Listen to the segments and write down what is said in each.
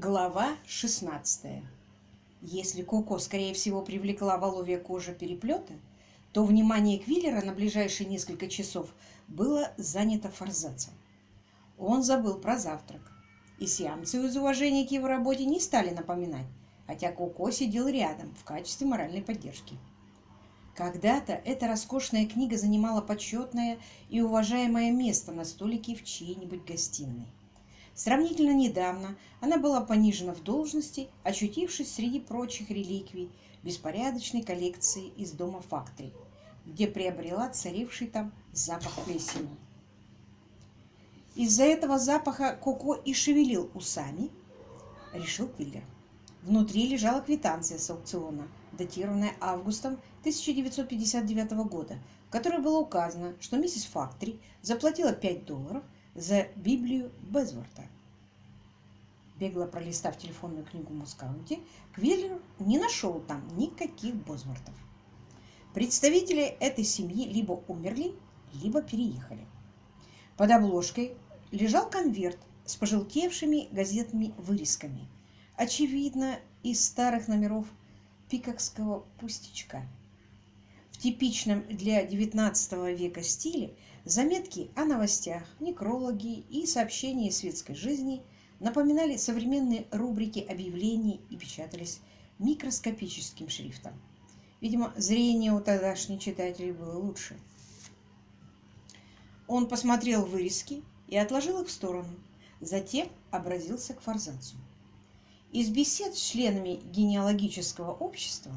Глава 16. Если Коко, скорее всего, привлекла воловья кожа переплета, то внимание Квиллера на ближайшие несколько часов было занято форзацем. Он забыл про завтрак, и сиамцы из уважения к его работе не стали напоминать, хотя Коко сидел рядом в качестве моральной поддержки. Когда-то эта роскошная книга занимала почетное и уважаемое место на столике в чьей-нибудь гостиной. Сравнительно недавно она была понижена в должности, очутившись среди прочих реликвий беспорядочной коллекции из дома Фактори, где приобрела царивший там запах плесени. Из-за этого запаха Коко и шевелил усами, решил Пиллер. Внутри лежала квитанция с аукциона, датированная августом 1959 года, в которой было указано, что миссис Фактори заплатила 5 долларов – за Библию Безворта. Бегло пролистав телефонную книгу Мускаунти, Квиллер не нашел там никаких Бозвортов. Представители этой семьи либо умерли, либо переехали. Под обложкой лежал конверт с пожелтевшими газетными вырезками, очевидно, из старых номеров пикокского пустячка. В типичном для XIX века стиле Заметки о новостях, некрологи и сообщения светской жизни напоминали современные рубрики объявлений и печатались микроскопическим шрифтом. Видимо, зрение у тогдашних читателей было лучше. Он посмотрел вырезки и отложил их в сторону, затем обратился к форзацию. Из бесед с членами генеалогического общества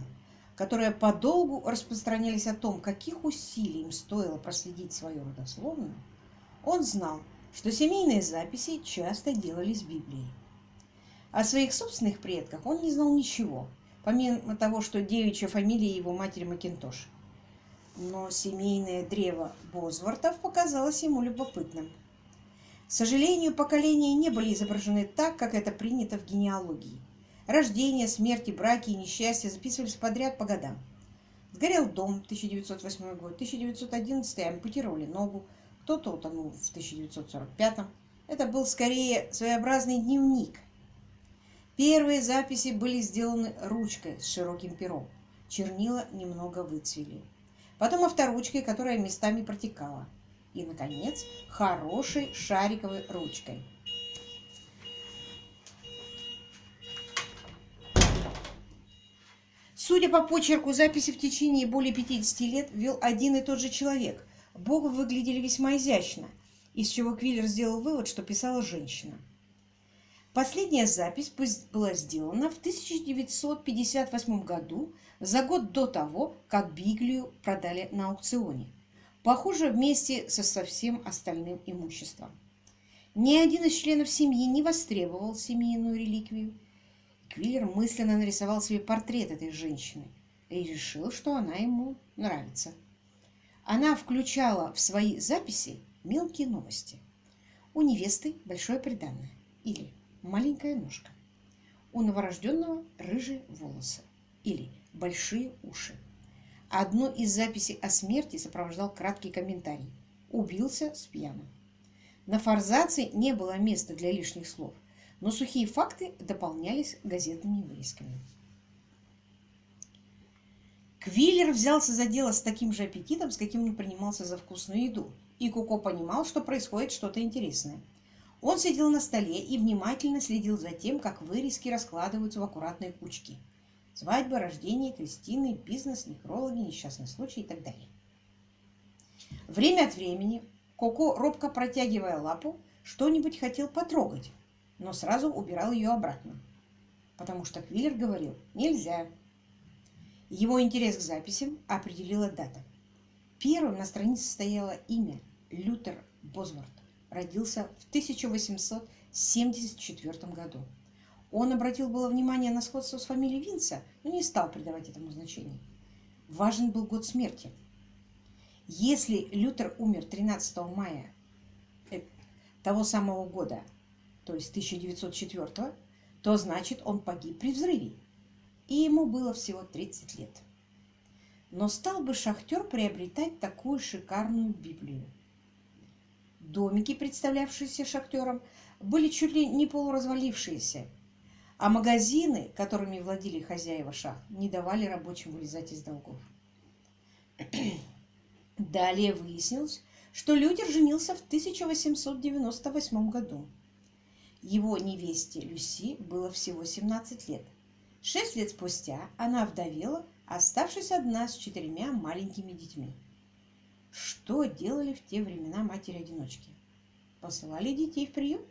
которые подолгу распространялись о том, каких усилий им стоило проследить свою родословную, он знал, что семейные записи часто делались в Библии. О своих собственных предках он не знал ничего, помимо того, что девичья фамилия его матери Макинтош. Но семейное древо Бозвартов показалось ему любопытным. К сожалению, поколения не были изображены так, как это принято в генеалогии – Рождение, смерти, браки и несчастья записывались подряд по годам. Сгорел дом, 1908 год, 1911 ампутировали ногу, кто-то утонул в 1945 -м. Это был скорее своеобразный дневник. Первые записи были сделаны ручкой с широким пером. Чернила немного выцвели. Потом авторучкой, которая местами протекала. И, наконец, хорошей шариковой ручкой. Судя по почерку, записи в течение более 50 лет вел один и тот же человек. Бога выглядели весьма изящно, из чего Квиллер сделал вывод, что писала женщина. Последняя запись была сделана в 1958 году, за год до того, как Библию продали на аукционе. Похоже, вместе со, со всем остальным имуществом. Ни один из членов семьи не востребовал семейную реликвию, Квиллер мысленно нарисовал себе портрет этой женщины и решил, что она ему нравится. Она включала в свои записи мелкие новости. У невесты большое приданное или маленькая ножка. У новорожденного рыжие волосы или большие уши. Одну из записей о смерти сопровождал краткий комментарий. Убился с пьяну. На форзации не было места для лишних слов – но сухие факты дополнялись газетными вырезками. Квиллер взялся за дело с таким же аппетитом, с каким он принимался за вкусную еду, и Куко понимал, что происходит что-то интересное. Он сидел на столе и внимательно следил за тем, как вырезки раскладываются в аккуратные кучки. Свадьба, рождение, крестины, бизнес, некрологи, несчастный случай и так далее. Время от времени Коко, робко протягивая лапу, что-нибудь хотел потрогать, но сразу убирал ее обратно, потому что Квиллер говорил «нельзя». Его интерес к записям определила дата. Первым на странице стояло имя Лютер Бозвард. Родился в 1874 году. Он обратил было внимание на сходство с фамилией Винца, но не стал придавать этому значения. Важен был год смерти. Если Лютер умер 13 мая э, того самого года, то есть 1904 то значит он погиб при взрыве, и ему было всего 30 лет. Но стал бы шахтер приобретать такую шикарную Библию? Домики, представлявшиеся шахтером, были чуть ли не полуразвалившиеся, а магазины, которыми владели хозяева шах, не давали рабочим вылезать из долгов. Далее выяснилось, что Лютер женился в 1898 году. Его невесте Люси было всего 17 лет. Шесть лет спустя она вдовела, оставшись одна с четырьмя маленькими детьми. Что делали в те времена матери-одиночки? Посылали детей в приют?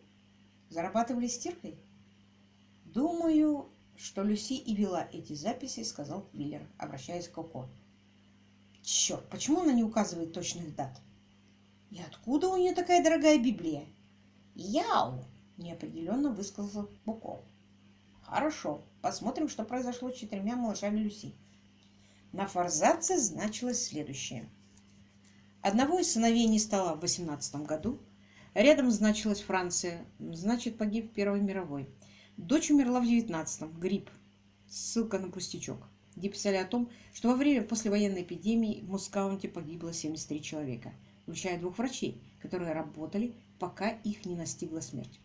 Зарабатывали стиркой? Думаю, что Люси и вела эти записи, сказал Квиллер, обращаясь к Коко. Черт, почему она не указывает точных дат? И откуда у нее такая дорогая Библия? Яу! Неопределенно высказал Буков. Хорошо, посмотрим, что произошло с четырьмя малышами Люси. На форзаце значилось следующее. Одного из сыновей не стало в 18 году. Рядом значилась Франция, значит, погиб в Первой мировой. Дочь умерла в 19-м, грипп. Ссылка на пустячок. Где писали о том, что во время послевоенной эпидемии в Мускаунте погибло 73 человека, включая двух врачей, которые работали, пока их не настигла смерть.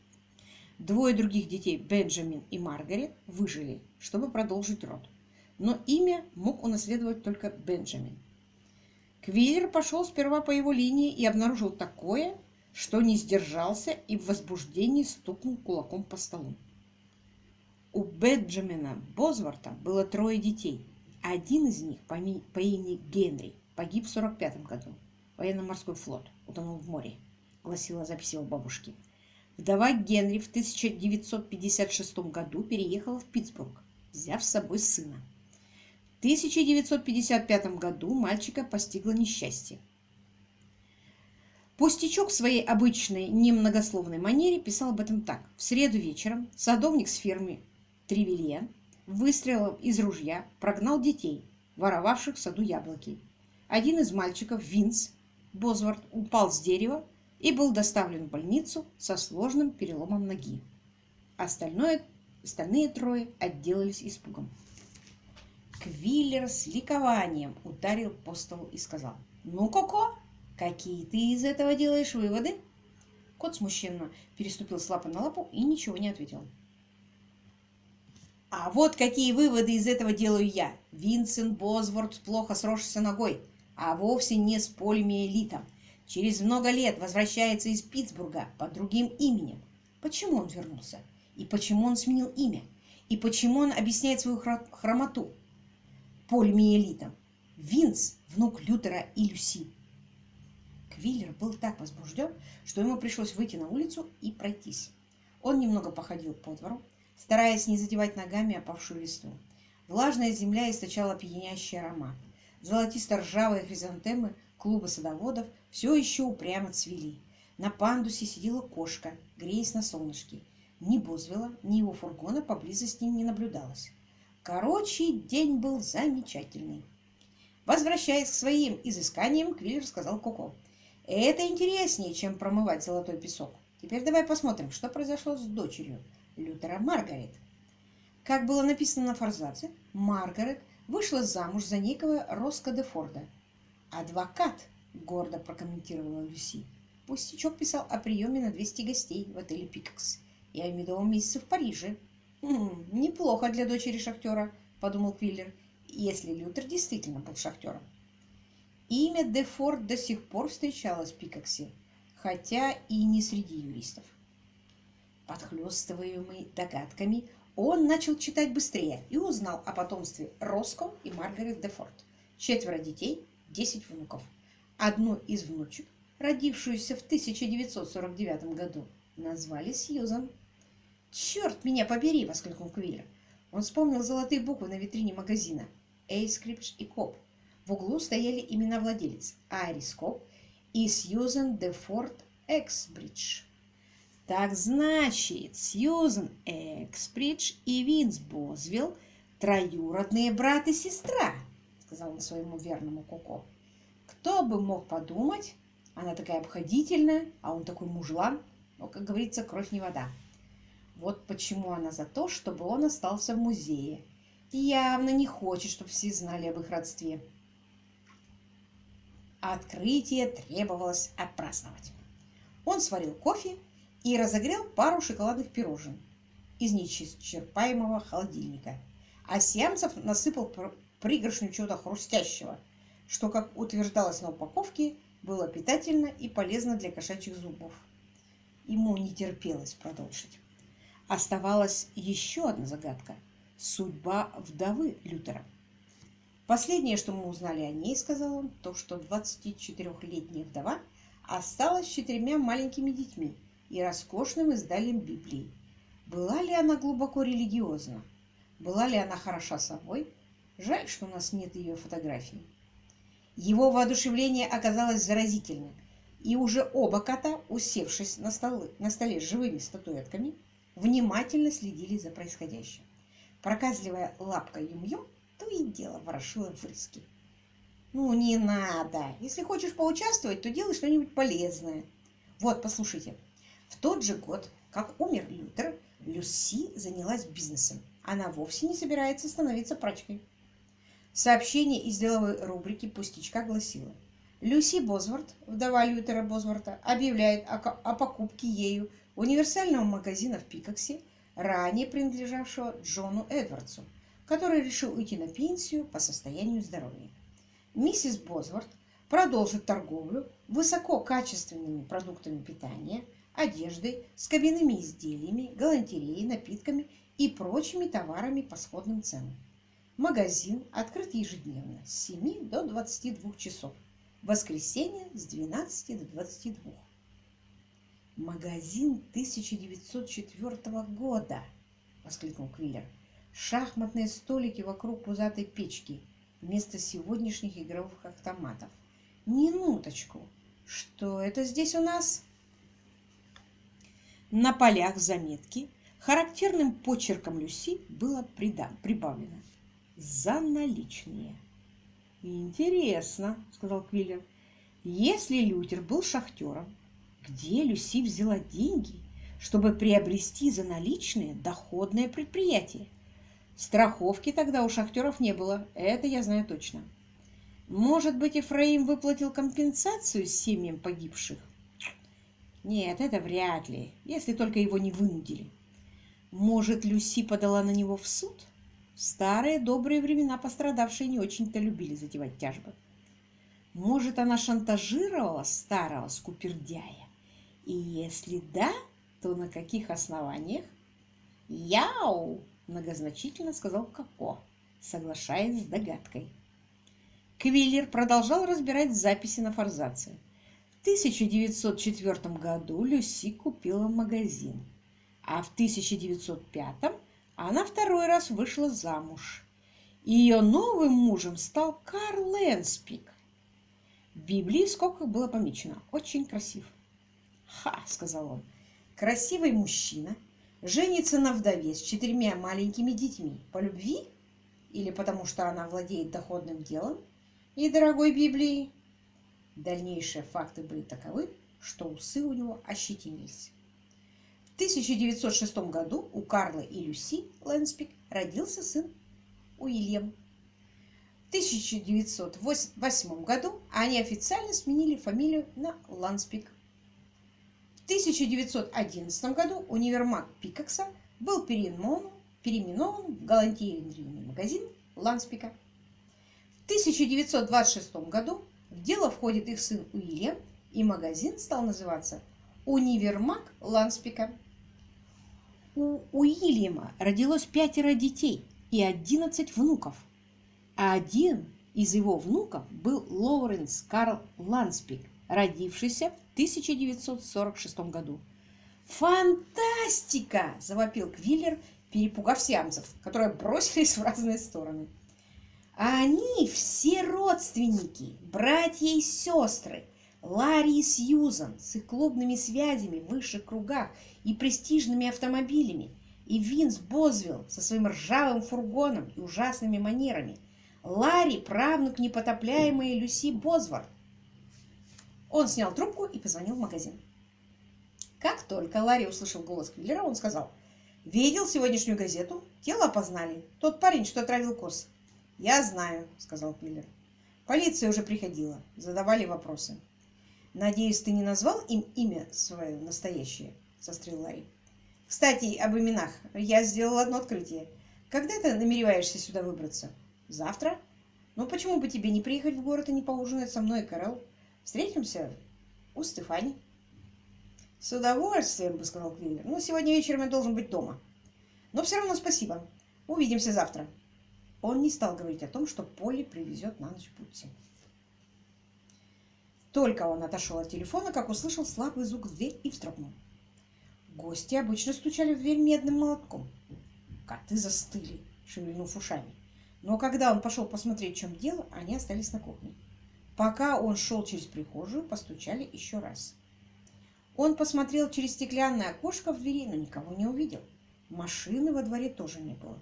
Двое других детей, Бенджамин и Маргарет, выжили, чтобы продолжить род. Но имя мог унаследовать только Бенджамин. Квиллер пошел сперва по его линии и обнаружил такое, что не сдержался и в возбуждении стукнул кулаком по столу. У Бенджамина Бозварта было трое детей. Один из них по, по имени Генри погиб в 45 году. Военно-морской флот утонул в море, гласила запись его бабушки. Вдова Генри в 1956 году переехала в Питтсбург, взяв с собой сына. В 1955 году мальчика постигло несчастье. Пустячок в своей обычной немногословной манере писал об этом так. В среду вечером садовник с фермы Тревелье выстрелом из ружья прогнал детей, воровавших в саду яблоки. Один из мальчиков, Винс Бозвард, упал с дерева и был доставлен в больницу со сложным переломом ноги. Остальное, остальные трое отделались испугом. Квиллер с ликованием ударил по столу и сказал, «Ну, Коко, какие ты из этого делаешь выводы?» Кот смущенно переступил с лапы на лапу и ничего не ответил. А вот какие выводы из этого делаю я. Винсент Бозворд плохо сросшийся ногой, а вовсе не с полимиелитом. Через много лет возвращается из Питтсбурга под другим именем. Почему он вернулся? И почему он сменил имя? И почему он объясняет свою хромоту? Полимиелитом. Винс – внук Лютера и Люси. Квиллер был так возбужден, что ему пришлось выйти на улицу и пройтись. Он немного походил по двору, стараясь не задевать ногами опавшую листву. Влажная земля источала пьянящий аромат. Золотисто-ржавые хризантемы клуба садоводов все еще упрямо цвели. На пандусе сидела кошка, греясь на солнышке. Ни Бозвела, ни его фургона поблизости не наблюдалось. Короче, день был замечательный. Возвращаясь к своим изысканиям, Квиллер сказал Коко. «Это интереснее, чем промывать золотой песок. Теперь давай посмотрим, что произошло с дочерью. Лютера Маргарет. Как было написано на форзаце, Маргарет вышла замуж за некого Роско де Форда. «Адвокат», — гордо прокомментировала Люси. Пустячок писал о приеме на 200 гостей в отеле «Пикакс» и о медовом месяце в Париже. «Хм, «Неплохо для дочери шахтера», — подумал Квиллер, если Лютер действительно был шахтером. Имя де Форд до сих пор встречалось в Пикаксе, хотя и не среди юристов. Подхлёстываемый догадками, он начал читать быстрее и узнал о потомстве Роско и Маргарет Дефорт. Четверо детей, десять внуков. Одну из внучек, родившуюся в 1949 году, назвали Сьюзан. «Черт меня побери!» — воскликнул Квиллер. Он вспомнил золотые буквы на витрине магазина. Эксбридж и Кобб. В углу стояли имена владелец Айрис Кобб и Сьюзан Дефорт Эксбридж. Так значит, Сьюзен Эксбридж и Винс Бозвилл – троюродные брат и сестра, сказал он своему верному Коко. Кто бы мог подумать, она такая обходительная, а он такой мужлан. Но, как говорится, кровь не вода. Вот почему она за то, чтобы он остался в музее. И явно не хочет, чтобы все знали об их родстве. Открытие требовалось отпраздновать. Он сварил кофе и разогрел пару шоколадных пирожен. из неисчерпаемого холодильника. А Сиамцев насыпал пригоршню чего-то хрустящего, что, как утверждалось на упаковке, было питательно и полезно для кошачьих зубов. Ему не терпелось продолжить. Оставалась еще одна загадка – судьба вдовы Лютера. Последнее, что мы узнали о ней, сказал он, то, что 24-летняя вдова осталась с четырьмя маленькими детьми и роскошным изданием Библии. Была ли она глубоко религиозна? Была ли она хороша собой? Жаль, что у нас нет ее фотографий. Его воодушевление оказалось заразительным, и уже оба кота, усевшись на, столы, на столе с живыми статуэтками, внимательно следили за происходящим. Проказливая лапка Юм-Юм то и дело ворошила врызки. «Ну, не надо. Если хочешь поучаствовать, то делай что-нибудь полезное. Вот, послушайте. В тот же год, как умер Лютер, Люси занялась бизнесом. Она вовсе не собирается становиться прачкой. Сообщение из деловой рубрики «Пустячка» гласило. Люси Бозворт, вдова Лютера Бозворта, объявляет о, о покупке ею универсального магазина в Пикоксе, ранее принадлежавшего Джону Эдвардсу, который решил уйти на пенсию по состоянию здоровья. Миссис Бозворт продолжит торговлю высококачественными продуктами питания, одеждой, с кабинными изделиями, галантереей, напитками и прочими товарами по сходным ценам. Магазин открыт ежедневно с 7 до 22 часов. Воскресенье с 12 до 22. «Магазин 1904 года!» — воскликнул Квиллер. «Шахматные столики вокруг пузатой печки вместо сегодняшних игровых автоматов. Минуточку! Что это здесь у нас?» На полях заметки характерным почерком Люси было прибавлено за наличные. Интересно, сказал Квиллер. Если Лютер был шахтером, где Люси взяла деньги, чтобы приобрести за наличные доходное предприятие? Страховки тогда у шахтеров не было, это я знаю точно. Может быть, Ефраим выплатил компенсацию семьям погибших? Нет, это вряд ли, если только его не вынудили. Может, Люси подала на него в суд? В старые добрые времена пострадавшие не очень-то любили затевать тяжбы. Может, она шантажировала старого скупердяя? И если да, то на каких основаниях? «Яу!» – многозначительно сказал Коко, соглашаясь с догадкой. Квиллер продолжал разбирать записи на форзаце. В 1904 году Люси купила магазин, а в 1905 она второй раз вышла замуж. Ее новым мужем стал Карл Лэнспик. В Библии в скобках было помечено «очень красив». «Ха!» — сказал он. «Красивый мужчина женится на вдове с четырьмя маленькими детьми по любви или потому что она владеет доходным делом и дорогой Библией?» Дальнейшие факты были таковы, что усы у него ощетинились. В 1906 году у Карла и Люси Лэнспик родился сын Уильям. В 1908 году они официально сменили фамилию на Ланспик. В 1911 году универмаг Пикакса был переименован, переименован в галантерейный магазин Ланспика. В 1926 году в дело входит их сын Уильям, и магазин стал называться «Универмаг Ланспика». У Уильяма родилось пятеро детей и одиннадцать внуков, а один из его внуков был Лоуренс Карл Ланспик, родившийся в 1946 году. «Фантастика!» – завопил Квиллер, перепугав сиамцев, которые бросились в разные стороны. А они все родственники, братья и сестры, Ларри и Сьюзан с их клубными связями в высших кругах и престижными автомобилями, и Винс Бозвилл со своим ржавым фургоном и ужасными манерами. Ларри – правнук непотопляемой Люси Бозвард. Он снял трубку и позвонил в магазин. Как только Ларри услышал голос Квиллера, он сказал, «Видел сегодняшнюю газету? Тело опознали. Тот парень, что отравил коз». «Я знаю», — сказал Квиллер. «Полиция уже приходила. Задавали вопросы». «Надеюсь, ты не назвал им имя свое настоящее?» – сострил Ларри. Кстати, об именах. Я сделал одно открытие. Когда ты намереваешься сюда выбраться? Завтра? Ну, почему бы тебе не приехать в город и не поужинать со мной и Кэрол? Встретимся у Стефани. С удовольствием, сказал Квиллер. Ну, сегодня вечером я должен быть дома. Но все равно спасибо. Увидимся завтра. Он не стал говорить о том, что Полли привезет на ночь Путти. Только он отошел от телефона, как услышал слабый звук в дверь и вздрогнул. Гости обычно стучали в дверь медным молотком. Коты застыли, шевельнув ушами. Но когда он пошел посмотреть, в чем дело, они остались на кухне. Пока он шел через прихожую, постучали еще раз. Он посмотрел через стеклянное окошко в двери, но никого не увидел. Машины во дворе тоже не было.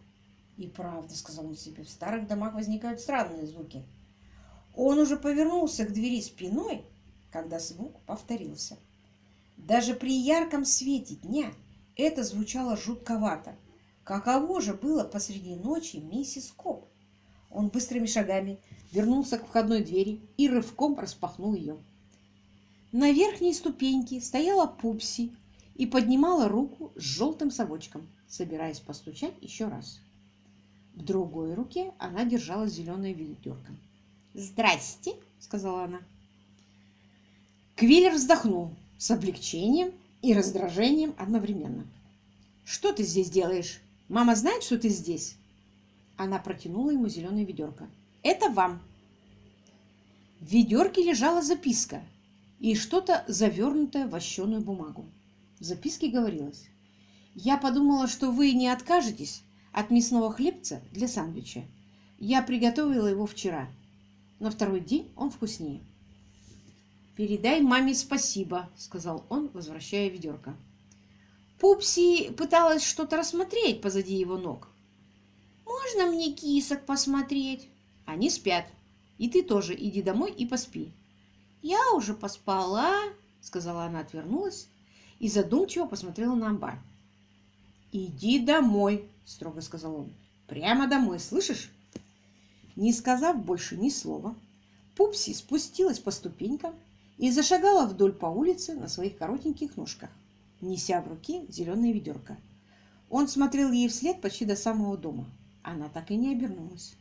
И правда, сказал он себе, в старых домах возникают странные звуки. Он уже повернулся к двери спиной, когда звук повторился. Даже при ярком свете дня это звучало жутковато. Каково же было посреди ночи миссис Коп? Он быстрыми шагами вернулся к входной двери и рывком распахнул ее. На верхней ступеньке стояла Пупси и поднимала руку с желтым совочком, собираясь постучать еще раз. В другой руке она держала зеленое ведерко. «Здрасте!» — сказала она. Квиллер вздохнул с облегчением и раздражением одновременно. «Что ты здесь делаешь? Мама знает, что ты здесь?» Она протянула ему зеленое ведерко. «Это вам!» В ведерке лежала записка и что-то завернутое в вощеную бумагу. В записке говорилось. «Я подумала, что вы не откажетесь от мясного хлебца для сандвича. Я приготовила его вчера. На второй день он вкуснее». «Передай маме спасибо», — сказал он, возвращая ведерко. Пупси пыталась что-то рассмотреть позади его ног. «Можно мне кисок посмотреть?» «Они спят. И ты тоже иди домой и поспи». «Я уже поспала», — сказала она, отвернулась и задумчиво посмотрела на амбар. «Иди домой», — строго сказал он. «Прямо домой, слышишь?» Не сказав больше ни слова, Пупси спустилась по ступенькам и зашагала вдоль по улице на своих коротеньких ножках, неся в руке зеленое ведерко. Он смотрел ей вслед почти до самого дома. Она так и не обернулась.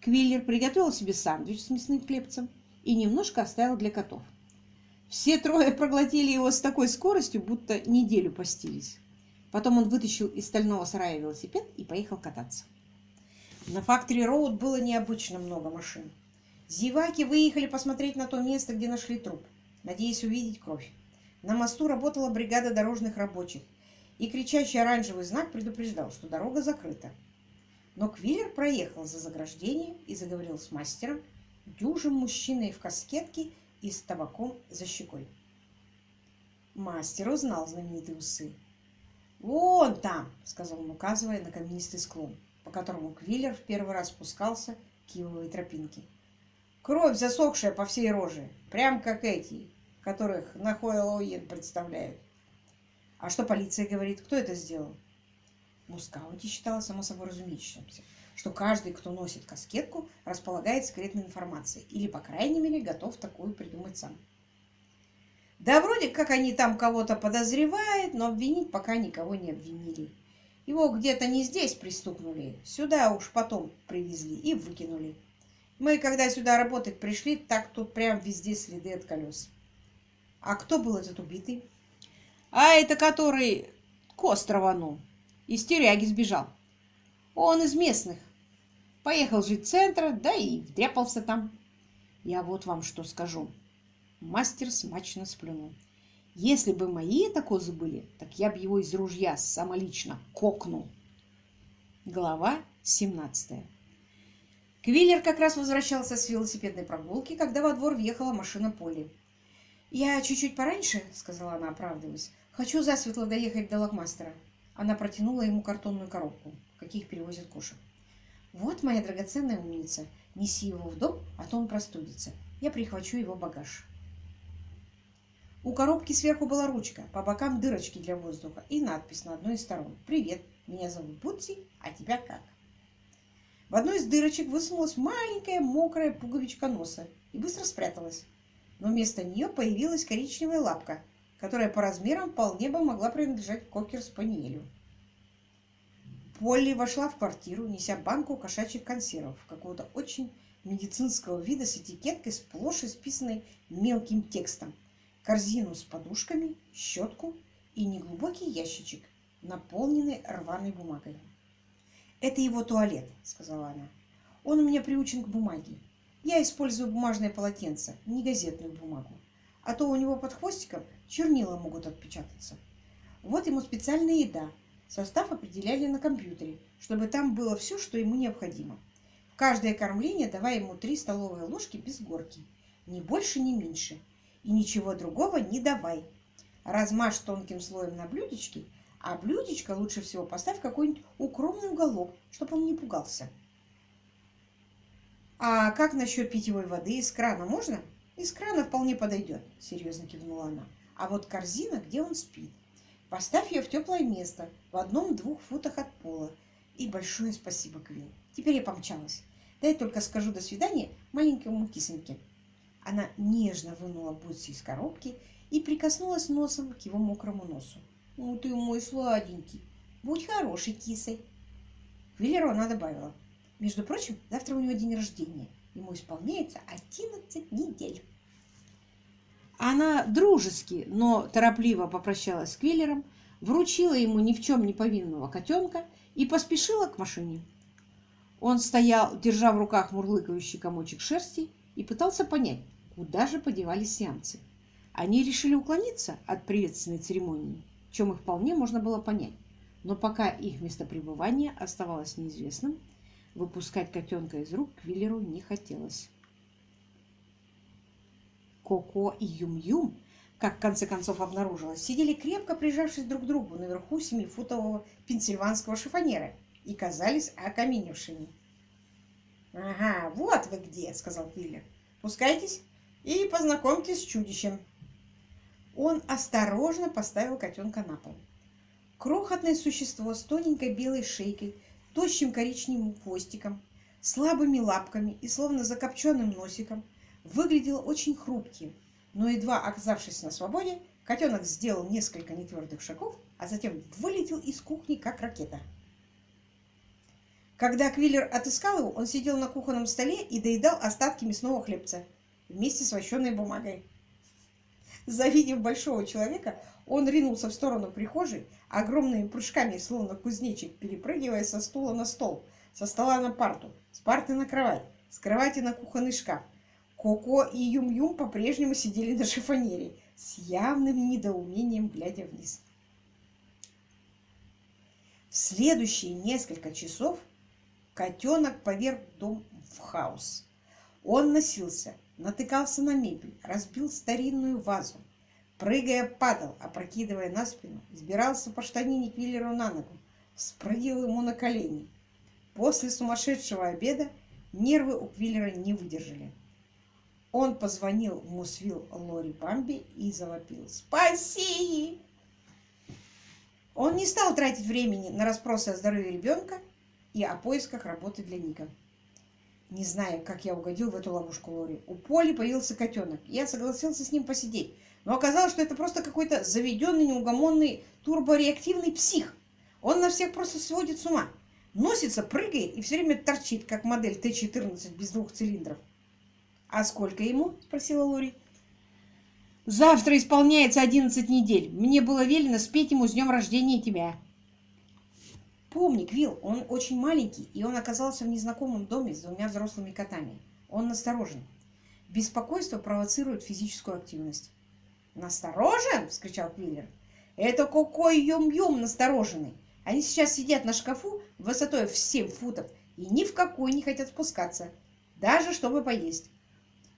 Квиллер приготовил себе сандвич с мясным хлебцем и немножко оставил для котов. Все трое проглотили его с такой скоростью, будто неделю постились. Потом он вытащил из стального сарая велосипед и поехал кататься. На Фактори Роуд было необычно много машин. Зеваки выехали посмотреть на то место, где нашли труп, надеясь увидеть кровь. На мосту работала бригада дорожных рабочих, и кричащий оранжевый знак предупреждал, что дорога закрыта. Но Квиллер проехал за заграждение и заговорил с мастером, дюжим мужчиной в каскетке и с табаком за щекой. Мастер узнал знаменитые усы. «Вон там!» — сказал он, указывая на каменистый склон, по которому Квиллер в первый раз спускался к ивовой тропинке. Кровь засохшая по всей роже, прям как эти, которых на Хоэллоуин представляют. А что полиция говорит? Кто это сделал? Ну, скаути считала само собой разумеющимся, что каждый, кто носит каскетку, располагает секретной информацией или, по крайней мере, готов такую придумать сам. Да вроде как они там кого-то подозревают, но обвинить пока никого не обвинили. Его где-то не здесь пристукнули, сюда уж потом привезли и выкинули. Мы, когда сюда работать пришли, так тут прям везде следы от колес. А кто был этот убитый? А это который к острову, из тюряги сбежал. Он из местных. Поехал жить в центр, да и вдряпался там. Я вот вам что скажу. Мастер смачно сплюнул. Если бы мои это козы были, так я бы его из ружья самолично кокнул. Глава семнадцатая. Квиллер как раз возвращался с велосипедной прогулки, когда во двор въехала машина Поли. «Я чуть-чуть пораньше», — сказала она, оправдываясь. «Хочу засветло доехать до Локмастера». Она протянула ему картонную коробку, каких перевозят кошек. «Вот моя драгоценная умница. Неси его в дом, а то он простудится. Я прихвачу его багаж». У коробки сверху была ручка, по бокам дырочки для воздуха и надпись на одной из сторон. «Привет, меня зовут Бутси, а тебя как?» В одной из дырочек высунулась маленькая мокрая пуговичка носа и быстро спряталась. Но вместо нее появилась коричневая лапка, которая по размерам вполне бы могла принадлежать кокер-спаниелю. Полли вошла в квартиру, неся банку кошачьих консервов, какого-то очень медицинского вида с этикеткой, сплошь исписанной мелким текстом, корзину с подушками, щетку и неглубокий ящичек, наполненный рваной бумагой. «Это его туалет», — сказала она. «Он у меня приучен к бумаге. Я использую бумажное полотенце, не газетную бумагу. А то у него под хвостиком чернила могут отпечататься. Вот ему специальная еда. Состав определяли на компьютере, чтобы там было все, что ему необходимо. В каждое кормление давай ему 3 столовые ложки без горки. Ни больше, ни меньше. И ничего другого не давай. Размажь тонким слоем на блюдечке а блюдечко лучше всего поставь в какой-нибудь укромный уголок, чтобы он не пугался. А как насчет питьевой воды из крана можно? Из крана вполне подойдет, серьезно кивнула она. А вот корзина, где он спит. Поставь ее в теплое место, в одном-двух футах от пола. И большое спасибо, Квилл. Теперь я помчалась. Дай только скажу до свидания маленькому кисоньке. Она нежно вынула Бутси из коробки и прикоснулась носом к его мокрому носу. «Ну ты мой сладенький, будь хорошей кисой». Квиллеру она добавила. «Между прочим, завтра у него день рождения. Ему исполняется одиннадцать недель». Она дружески, но торопливо попрощалась с Квиллером, вручила ему ни в чем не повинного котенка и поспешила к машине. Он стоял, держа в руках мурлыкающий комочек шерсти, и пытался понять, куда же подевались сеансы. Они решили уклониться от приветственной церемонии чем их вполне можно было понять. Но пока их местопребывание оставалось неизвестным, выпускать котенка из рук Квиллеру не хотелось. Коко и Юм-Юм, как в конце концов обнаружилось, сидели крепко прижавшись друг к другу наверху семифутового пенсильванского шифонера и казались окаменевшими. «Ага, вот вы где!» — сказал Квиллер. «Пускайтесь и познакомьтесь с чудищем». Он осторожно поставил котенка на пол. Крохотное существо с тоненькой белой шейкой, тощим коричневым хвостиком, слабыми лапками и словно закопченным носиком выглядело очень хрупким, но едва оказавшись на свободе, котенок сделал несколько нетвердых шагов, а затем вылетел из кухни, как ракета. Когда Квиллер отыскал его, он сидел на кухонном столе и доедал остатки мясного хлебца вместе с вощеной бумагой. Завидев большого человека, он ринулся в сторону прихожей, огромными прыжками, словно кузнечик, перепрыгивая со стула на стол, со стола на парту, с парты на кровать, с кровати на кухонный шкаф. Коко и Юм-Юм по-прежнему сидели на шифонере, с явным недоумением глядя вниз. В следующие несколько часов котенок поверг дом в хаос. Он носился натыкался на мебель, разбил старинную вазу. Прыгая, падал, опрокидывая на спину, сбирался по штанине Квиллеру на ногу, спрыгивал ему на колени. После сумасшедшего обеда нервы у Квиллера не выдержали. Он позвонил в Мусвилл Лори Бамби и завопил «Спаси!». Он не стал тратить времени на расспросы о здоровье ребенка и о поисках работы для Ника. Не знаю, как я угодил в эту ловушку Лори. У Поли появился котенок. Я согласился с ним посидеть. Но оказалось, что это просто какой-то заведенный, неугомонный, турбореактивный псих. Он на всех просто сводит с ума. Носится, прыгает и все время торчит, как модель Т-14 без двух цилиндров. «А сколько ему?» – спросила Лори. «Завтра исполняется 11 недель. Мне было велено спеть ему с днем рождения тебя». Помни, Квилл, он очень маленький, и он оказался в незнакомом доме с двумя взрослыми котами. Он насторожен. Беспокойство провоцирует физическую активность. «Насторожен?» – вскричал Квиллер. «Это какой юм-юм настороженный! Они сейчас сидят на шкафу высотой в семь футов и ни в какой не хотят спускаться, даже чтобы поесть.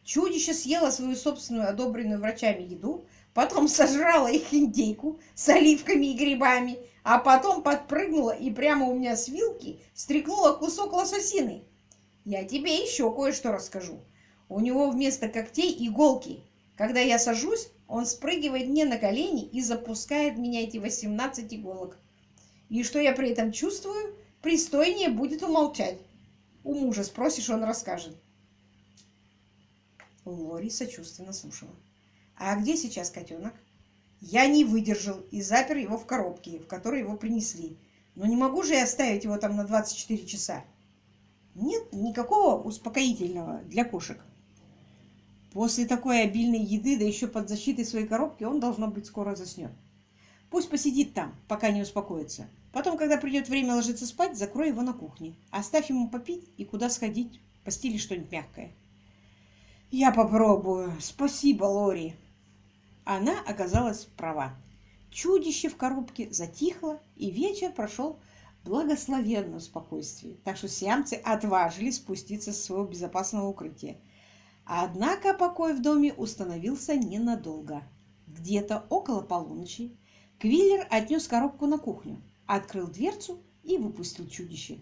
Чудище съело свою собственную одобренную врачами еду, потом сожрало их индейку с оливками и грибами, а потом подпрыгнула и прямо у меня с вилки стряхнула кусок лососины. Я тебе еще кое-что расскажу. У него вместо когтей иголки. Когда я сажусь, он спрыгивает мне на колени и запускает меня эти 18 иголок. И что я при этом чувствую, пристойнее будет умолчать. У мужа спросишь, он расскажет. Лори сочувственно слушала. «А где сейчас котенок?» Я не выдержал и запер его в коробке, в которой его принесли. Но не могу же я оставить его там на 24 часа. Нет никакого успокоительного для кошек. После такой обильной еды, да еще под защитой своей коробки, он, должно быть, скоро заснет. Пусть посидит там, пока не успокоится. Потом, когда придет время ложиться спать, закрой его на кухне. Оставь ему попить и куда сходить, постели что-нибудь мягкое. Я попробую. Спасибо, Лори. Она оказалась права. Чудище в коробке затихло, и вечер прошел благословенно в спокойствии, так что сиамцы отважились спуститься с своего безопасного укрытия. Однако покой в доме установился ненадолго. Где-то около полуночи Квиллер отнес коробку на кухню, открыл дверцу и выпустил чудище.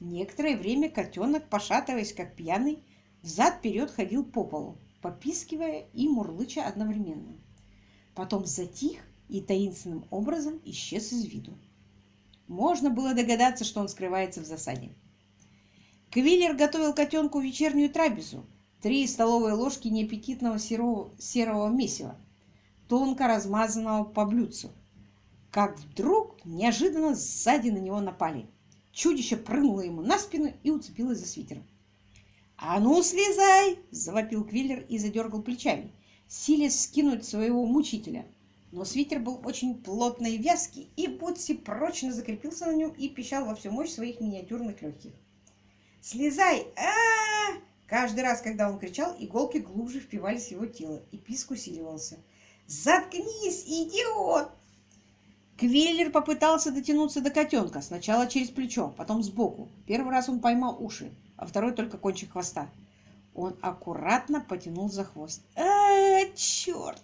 Некоторое время котенок, пошатываясь как пьяный, взад-вперед ходил по полу, попискивая и мурлыча одновременно. Потом затих и таинственным образом исчез из виду. Можно было догадаться, что он скрывается в засаде. Квиллер готовил котенку вечернюю трапезу, три столовые ложки неаппетитного серого, серого месива, тонко размазанного по блюдцу. Как вдруг неожиданно сзади на него напали. Чудище прыгнуло ему на спину и уцепилось за свитер. «А ну, слезай!» – завопил Квиллер и задергал плечами, силясь скинуть своего мучителя. Но свитер был очень плотный и вязкий, и Бутси прочно закрепился на нем и пищал во всю мощь своих миниатюрных легких. «Слезай! а, -а, -а Каждый раз, когда он кричал, иголки глубже впивались в его тело, и писк усиливался. «Заткнись, идиот!» Квеллер попытался дотянуться до котенка, сначала через плечо, потом сбоку. Первый раз он поймал уши, а второй только кончик хвоста. Он аккуратно потянул за хвост. а, черт!»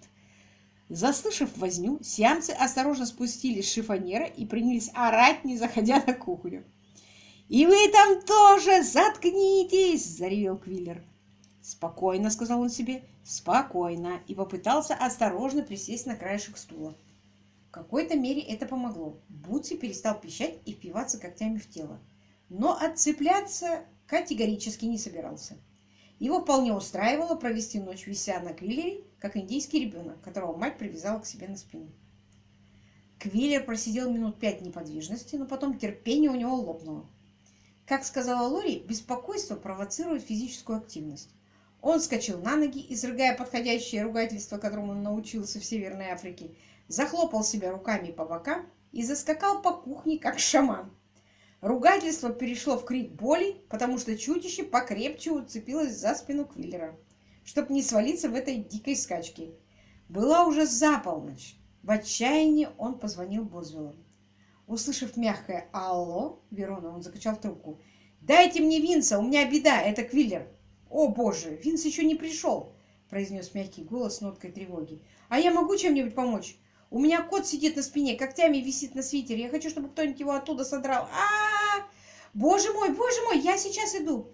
Заслышав возню, сиамцы осторожно спустились с шифонера и принялись орать, не заходя на кухню. «И вы там тоже заткнитесь!» – заревел Квиллер. «Спокойно», – сказал он себе, – «спокойно», и попытался осторожно присесть на краешек стула. В какой-то мере это помогло. Бутси перестал пищать и впиваться когтями в тело. Но отцепляться категорически не собирался. Его вполне устраивало провести ночь, вися на Квиллере, как индийский ребенок, которого мать привязала к себе на спину. Квиллер просидел минут пять неподвижности, но потом терпение у него лопнуло. Как сказала Лори, беспокойство провоцирует физическую активность. Он вскочил на ноги, изрыгая подходящее ругательство, которому он научился в Северной Африке, захлопал себя руками по бокам и заскакал по кухне, как шаман. Ругательство перешло в крик боли, потому что чудище покрепче уцепилось за спину Квиллера, чтобы не свалиться в этой дикой скачке. Была уже за. В отчаянии он позвонил Бозвеллу. Услышав мягкое «Алло!» Верона, он закачал трубку. «Дайте мне Винса, у меня беда, это Квиллер!» «О, боже, Винс еще не пришел!» произнес мягкий голос с ноткой тревоги. «А я могу чем-нибудь помочь? У меня кот сидит на спине, когтями висит на свитере. Я хочу, чтобы кто-нибудь его оттуда содрал. а, -а, -а! Боже мой, боже мой, я сейчас иду!»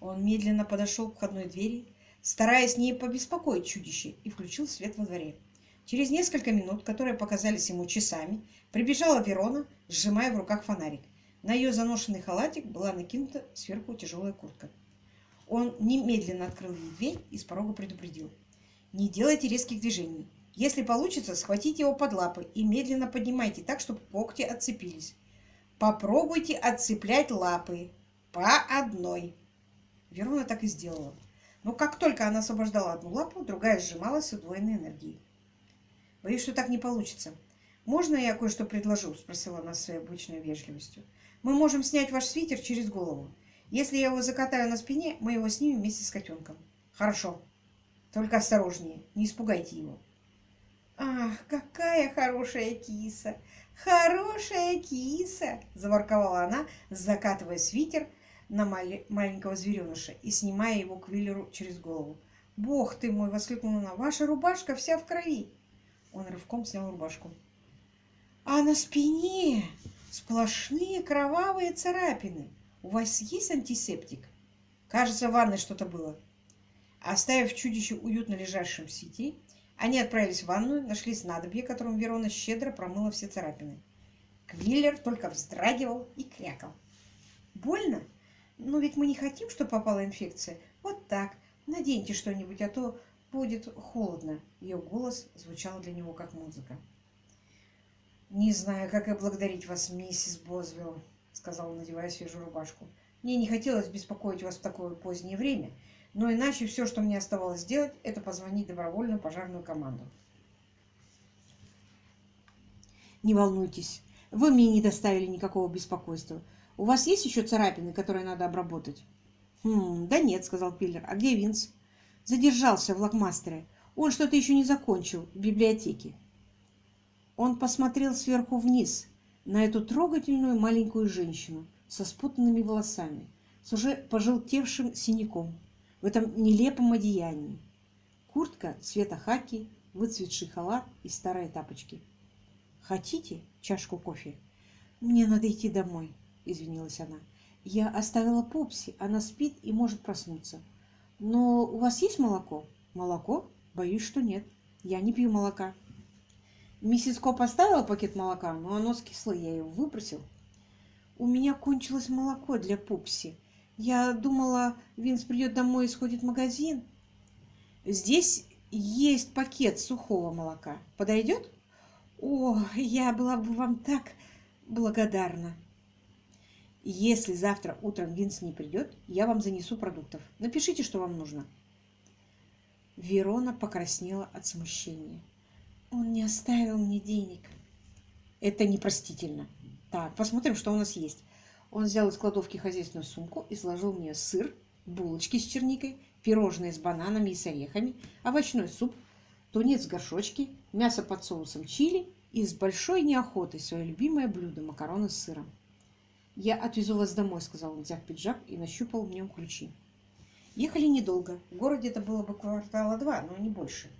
Он медленно подошел к входной двери, стараясь не побеспокоить чудище, и включил свет во дворе. Через несколько минут, которые показались ему часами, прибежала Верона, сжимая в руках фонарик. На ее заношенный халатик была накинута сверху тяжелая куртка. Он немедленно открыл ей дверь и с порога предупредил. «Не делайте резких движений. Если получится, схватите его под лапы и медленно поднимайте так, чтобы когти отцепились. Попробуйте отцеплять лапы. По одной». Верона так и сделала. Но как только она освобождала одну лапу, другая сжималась с удвоенной энергией. Боюсь, что так не получится. «Можно я кое-что предложу?» – спросила она своей обычной вежливостью. «Мы можем снять ваш свитер через голову. Если я его закатаю на спине, мы его снимем вместе с котенком». «Хорошо. Только осторожнее, не испугайте его». «Ах, какая хорошая киса! Хорошая киса!» – заворковала она, закатывая свитер на маленького звереныша и снимая его к Виллеру через голову. «Бог ты мой!» – воскликнула она. «Ваша рубашка вся в крови!» Он рывком снял рубашку. А на спине сплошные кровавые царапины. У вас есть антисептик? Кажется, в ванной что-то было. Оставив чудище уютно лежащим в сети, они отправились в ванную, нашли снадобье, которым Верона щедро промыла все царапины. Квиллер только вздрагивал и крякал. «Больно? Но ведь мы не хотим, чтобы попала инфекция. Вот так. Наденьте что-нибудь, а то будет холодно. Ее голос звучал для него как музыка. «Не знаю, как и благодарить вас, миссис Бозвилл», — сказал, надевая свежую рубашку. «Мне не хотелось беспокоить вас в такое позднее время, но иначе все, что мне оставалось сделать, это позвонить добровольную пожарную команду». «Не волнуйтесь, вы мне не доставили никакого беспокойства. У вас есть еще царапины, которые надо обработать?» «Хм, да нет», — сказал Пиллер. «А где Винс?» «Задержался в Лакмастере. Он что-то еще не закончил в библиотеке». Он посмотрел сверху вниз на эту трогательную маленькую женщину со спутанными волосами, с уже пожелтевшим синяком в этом нелепом одеянии. Куртка цвета хаки, выцветший халат и старые тапочки. «Хотите чашку кофе?» «Мне надо идти домой», — извинилась она. Я оставила Попси, она спит и может проснуться. Но у вас есть молоко? Молоко? Боюсь, что нет. Я не пью молока. Миссис Ко поставила пакет молока, но оно скисло, я его выбросил. У меня кончилось молоко для Попси. Я думала, Винс придет домой и сходит в магазин. Здесь есть пакет сухого молока. Подойдет? О, я была бы вам так благодарна. Если завтра утром Винс не придет, я вам занесу продуктов. Напишите, что вам нужно. Верона покраснела от смущения. Он не оставил мне денег. Это непростительно. Так, посмотрим, что у нас есть. Он взял из кладовки хозяйственную сумку и сложил мне сыр, булочки с черникой, пирожные с бананами и с орехами, овощной суп, тунец в горшочке, мясо под соусом чили и с большой неохотой свое любимое блюдо – макароны с сыром. «Я отвезу вас домой», — сказал он, взяв пиджак и нащупал в нем ключи. Ехали недолго. В городе это было бы квартала два, но не больше.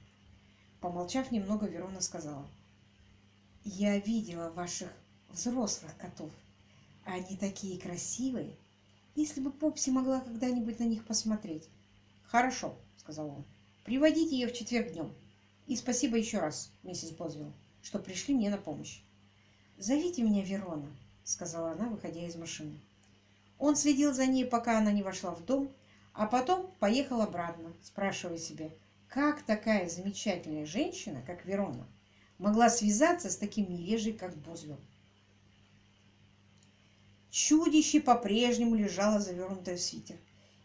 Помолчав немного, Верона сказала. «Я видела ваших взрослых котов. Они такие красивые. Если бы Попси могла когда-нибудь на них посмотреть». «Хорошо», — сказал он. «Приводите ее в четверг днем. И спасибо еще раз, миссис Бозвилл, что пришли мне на помощь. Зовите меня Верона сказала она, выходя из машины. Он следил за ней, пока она не вошла в дом, а потом поехал обратно, спрашивая себя, как такая замечательная женщина, как Верона, могла связаться с таким невежей, как Бозвилл. Чудище по-прежнему лежало завернутое в свитер.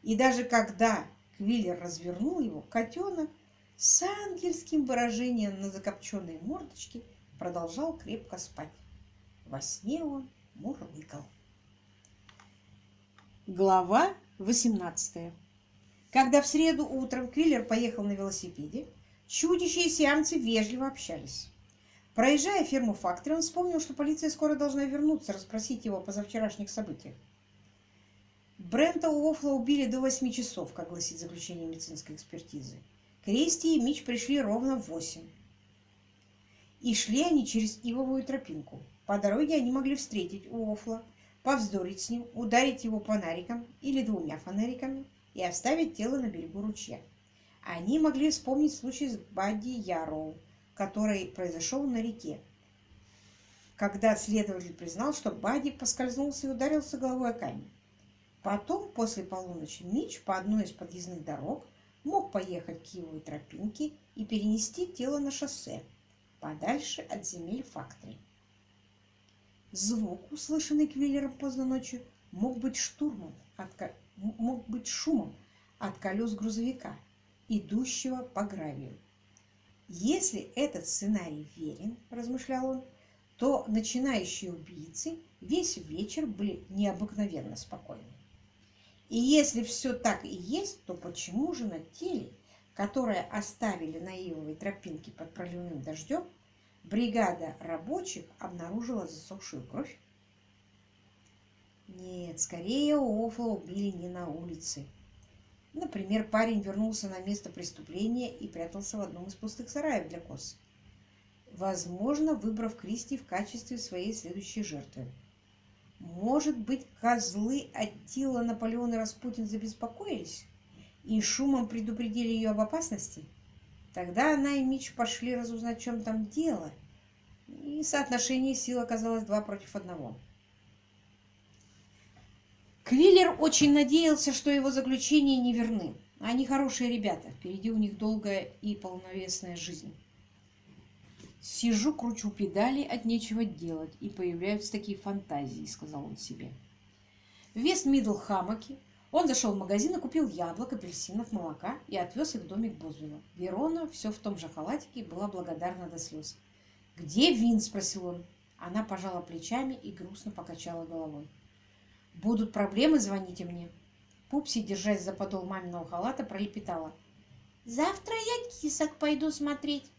И даже когда Квиллер развернул его, котенок с ангельским выражением на закопченной мордочке продолжал крепко спать. Во сне он мурлыкал. Глава 18. Когда в среду утром Квиллер поехал на велосипеде, чудища и сиамцы вежливо общались. Проезжая ферму Фактори, он вспомнил, что полиция скоро должна вернуться, расспросить его о позавчерашних событиях. Брента Уофла убили до 8 часов, как гласит заключение медицинской экспертизы. Крести и Мич пришли ровно в 8. И шли они через ивовую тропинку. По дороге они могли встретить Уофла, повздорить с ним, ударить его фонариком или двумя фонариками и оставить тело на берегу ручья. Они могли вспомнить случай с Бадди Яроу, который произошел на реке, когда следователь признал, что Бадди поскользнулся и ударился головой о камень. Потом, после полуночи, Мич по одной из подъездных дорог мог поехать к его тропинке и перенести тело на шоссе, подальше от земель фактори. Звук, услышанный Квиллером поздно ночью, мог быть штурмом, от, мог быть шумом от колес грузовика, идущего по гравию. Если этот сценарий верен, размышлял он, то начинающие убийцы весь вечер были необыкновенно спокойны. И если все так и есть, то почему же на теле, которое оставили на ивовой тропинке под проливным дождем, бригада рабочих обнаружила засохшую кровь. Нет, скорее Офла убили не на улице. Например, парень вернулся на место преступления и прятался в одном из пустых сараев для коз. Возможно, выбрав Кристи в качестве своей следующей жертвы. Может быть, козлы Аттила, Наполеон и Распутин забеспокоились и шумом предупредили ее об опасности? Тогда она и Мич пошли разузнать, в чем там дело, и соотношение сил оказалось два против одного. Квиллер очень надеялся, что его заключения не верны. Они хорошие ребята, впереди у них долгая и полновесная жизнь. Сижу, кручу педали, от нечего делать, и появляются такие фантазии, сказал он себе. В Вест-Мидл-Хаммоке он зашел в магазин и купил яблок, апельсинов, молока и отвез их в домик Бозвела. Верона, все в том же халатике, была благодарна до слез. «Где Винс?» – спросил он. Она пожала плечами и грустно покачала головой. «Будут проблемы, звоните мне». Пупси, держась за подол маминого халата, пролепетала. «Завтра я кисок пойду смотреть».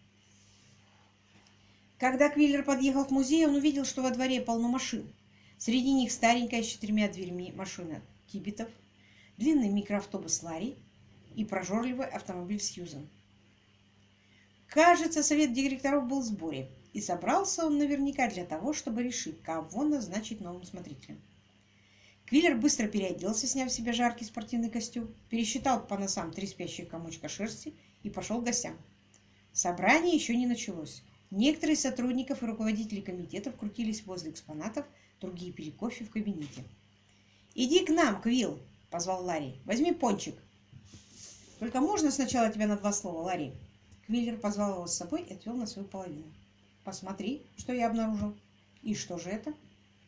Когда Квиллер подъехал к музею, он увидел, что во дворе полно машин. Среди них старенькая с четырьмя дверьми машина Тибетов, длинный микроавтобус Ларри и прожорливый автомобиль Сьюзан. Кажется, совет директоров был в сборе, и собрался он наверняка для того, чтобы решить, кого назначить новым смотрителем. Квиллер быстро переоделся, сняв себе жаркий спортивный костюм, пересчитал по носам три спящих комочка шерсти и пошел к гостям. Собрание еще не началось. Некоторые сотрудников и руководители комитетов крутились возле экспонатов, другие пили кофе в кабинете. «Иди к нам, Квилл!» — позвал Ларри. «Возьми пончик!» «Только можно сначала тебя на два слова, Ларри?» Квиллер позвал его с собой и отвел на свою половину. «Посмотри, что я обнаружил». «И что же это?»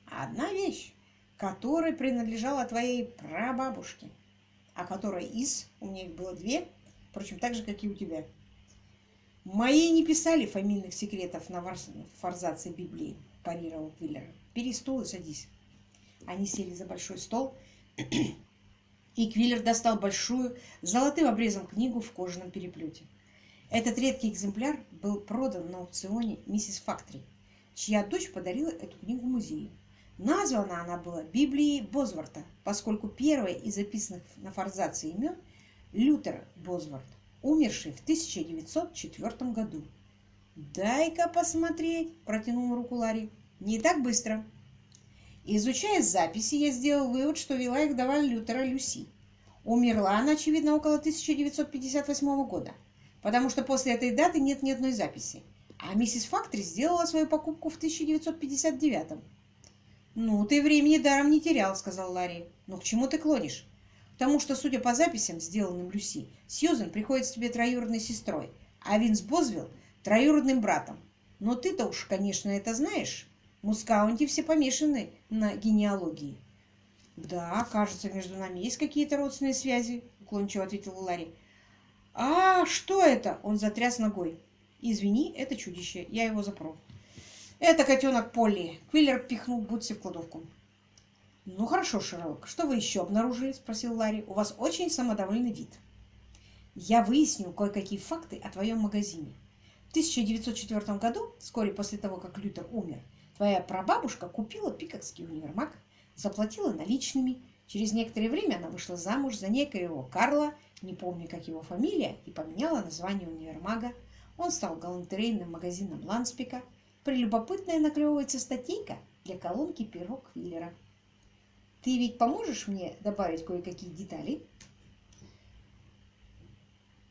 «Одна вещь, которая принадлежала твоей прабабушке, а которая из, у меня их было две, впрочем, так же, как и у тебя». «Мои не писали фамильных секретов на форзации Библии», – парировал Квиллер. «Бери стул и садись». Они сели за большой стол, и Квиллер достал большую, золотым обрезом книгу в кожаном переплете. Этот редкий экземпляр был продан на аукционе миссис Фактри, чья дочь подарила эту книгу музею. Названа она была Библией Бозварта, поскольку первая из записанных на форзации имен – Лютер Бозварт, умерший в 1904 году. «Дай-ка посмотреть!» – протянул руку Ларри. «Не так быстро!» Изучая записи, я сделал вывод, что вела их вдова Лютера Люси. Умерла она, очевидно, около 1958 года – потому что после этой даты нет ни одной записи. А миссис Фактри сделала свою покупку в 1959 -м. «Ну, ты времени даром не терял», — сказал Ларри. «Но к чему ты клонишь?» «К тому, что, судя по записям, сделанным Люси, Сьюзен приходится тебе троюродной сестрой, а Винс Бозвилл — троюродным братом. Но ты-то уж, конечно, это знаешь. В Мускаунте все помешаны на генеалогии». «Да, кажется, между нами есть какие-то родственные связи», — уклончиво ответил Ларри. «А, что это?» Он затряс ногой. «Извини, это чудище. Я его запру». «Это котенок Полли». Квиллер пихнул Бутси в кладовку. «Ну хорошо, Шерлок, что вы еще обнаружили?» – спросил Ларри. «У вас очень самодовольный вид». «Я выяснил кое-какие факты о твоем магазине. В 1904 году, вскоре после того, как Лютер умер, твоя прабабушка купила пикокский универмаг, заплатила наличными. Через некоторое время она вышла замуж за некоего Карла – не помню, как его фамилия, и поменяла название универмага. Он стал галантерейным магазином Ланспика. Прелюбопытная наклевывается статейка для колонки «Пирог Квиллера». Ты ведь поможешь мне добавить кое-какие детали?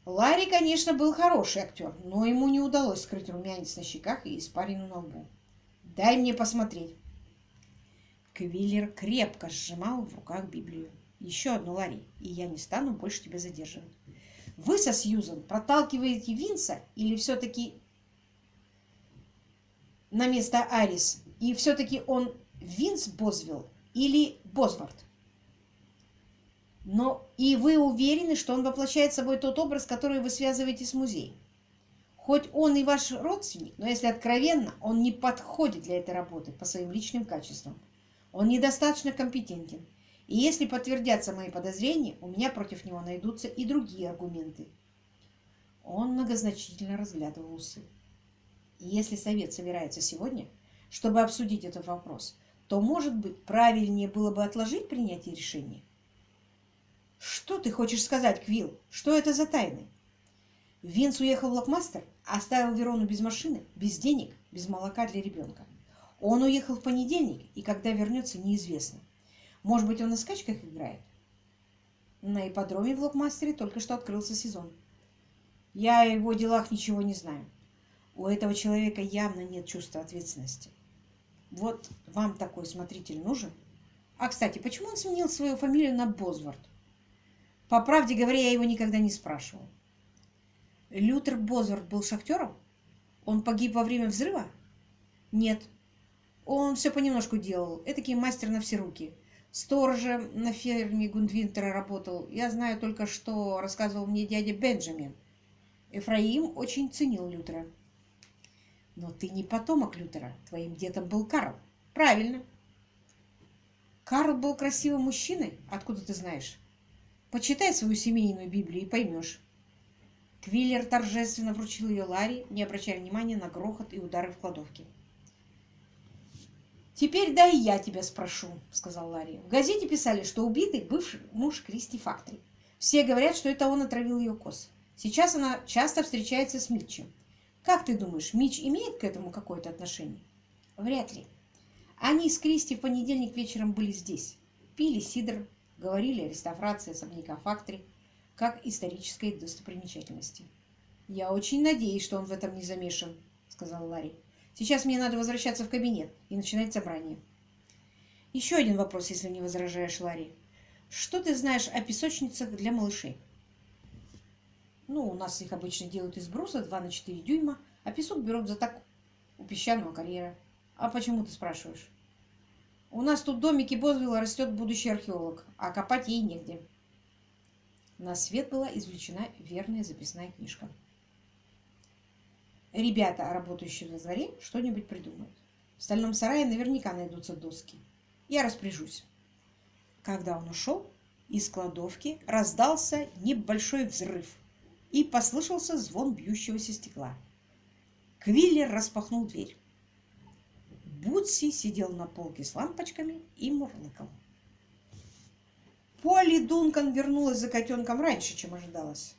Ларри, конечно, был хороший актер, но ему не удалось скрыть румянец на щеках и испарину на лбу. «Дай мне посмотреть». Квиллер крепко сжимал в руках Библию. Еще одну, Ларри, и я не стану больше тебя задерживать. Вы со Сьюзан проталкиваете Винса или все-таки на место Арис? И все-таки он Винс Бозвилл или Бозвард? Но и вы уверены, что он воплощает собой тот образ, который вы связываете с музеем? Хоть он и ваш родственник, но если откровенно, он не подходит для этой работы по своим личным качествам. Он недостаточно компетентен. И если подтвердятся мои подозрения, у меня против него найдутся и другие аргументы. Он многозначительно разглядывал усы. Если совет собирается сегодня, чтобы обсудить этот вопрос, то, может быть, правильнее было бы отложить принятие решения? Что ты хочешь сказать, Квилл? Что это за тайны? Винс уехал в Локмастер, оставил Верону без машины, без денег, без молока для ребенка. Он уехал в понедельник, и когда вернется, неизвестно. Может быть, он на скачках играет? На ипподроме в Локмастере только что открылся сезон. Я о его делах ничего не знаю. У этого человека явно нет чувства ответственности. Вот вам такой смотритель нужен? А, кстати, почему он сменил свою фамилию на Бозвард? По правде говоря, я его никогда не спрашивал. Лютер Бозворт был шахтером? Он погиб во время взрыва? Нет. Он все понемножку делал. Этакий мастер на все руки. Сторожем на ферме Гундвинтера работал. Я знаю только, что рассказывал мне дядя Бенджамин. Эфраим очень ценил Лютера. Но ты не потомок Лютера. Твоим дедом был Карл. Правильно. Карл был красивым мужчиной? Откуда ты знаешь? Почитай свою семейную Библию и поймешь. Квиллер торжественно вручил ее Ларри, не обращая внимания на грохот и удары в кладовке. «Теперь дай я тебя спрошу», — сказал Ларри. «В газете писали, что убитый бывший муж Кристи Фактори. Все говорят, что это он отравил ее коз. Сейчас она часто встречается с Митчем. Как ты думаешь, Митч имеет к этому какое-то отношение?» «Вряд ли. Они с Кристи в понедельник вечером были здесь. Пили сидр, говорили о реставрации особняка Фактори как исторической достопримечательности. «Я очень надеюсь, что он в этом не замешан», — сказал Ларри. «Сейчас мне надо возвращаться в кабинет и начинать собрание». «Еще один вопрос, если не возражаешь, Ларри. Что ты знаешь о песочницах для малышей?» «Ну, у нас их обычно делают из бруса 2 на 4 дюйма, а песок берут за так у песчаного карьера. А почему ты спрашиваешь?» «У нас тут в домике Бозвилла растет будущий археолог, а копать ей негде». На свет была извлечена верная записная книжка. Ребята, работающие на дворе, что-нибудь придумают. В стальном сарае наверняка найдутся доски. Я распоряжусь. Когда он ушел, из кладовки раздался небольшой взрыв и послышался звон бьющегося стекла. Квиллер распахнул дверь. Бутси сидел на полке с лампочками и мурлыкал. Полли Дункан вернулась за котенком раньше, чем ожидалось.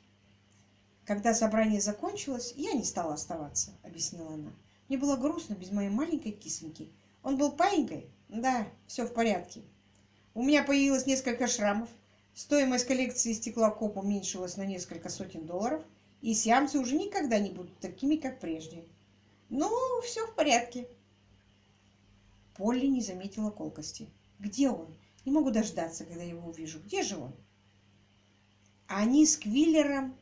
Когда собрание закончилось, я не стала оставаться, объяснила она. Мне было грустно без моей маленькой кисоньки. Он был паинькой? Да, все в порядке. У меня появилось несколько шрамов. Стоимость коллекции стеклокоп уменьшилась на несколько сотен долларов, и сиамцы уже никогда не будут такими, как прежде. Ну, все в порядке. Полли не заметила колкости. Где он? Не могу дождаться, когда его увижу. Где же он? Они с Квиллером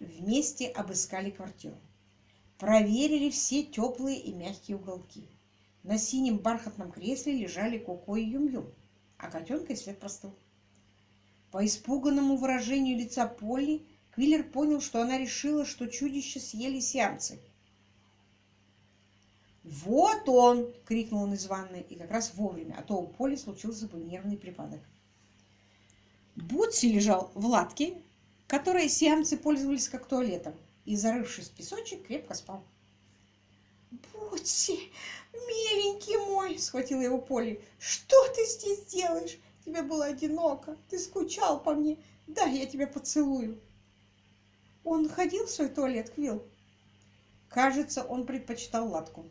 вместе обыскали квартиру. Проверили все теплые и мягкие уголки. На синем бархатном кресле лежали Коко и Юм-Юм, а котенка и след простыл. По испуганному выражению лица Полли Квиллер понял, что она решила, что чудище съели сиамцы, «Вот он!» — крикнул он из ванной, и как раз вовремя, а то у Поли случился бы нервный припадок. Бутси лежал в латке, которой сиамцы пользовались как туалетом, и, зарывшись в песочек, крепко спал. «Бутси, миленький мой!» — схватила его Поли. «Что ты здесь делаешь? Тебе было одиноко, ты скучал по мне. Да, я тебя поцелую». Он ходил в свой туалет, Квилл? Кажется, он предпочитал латку.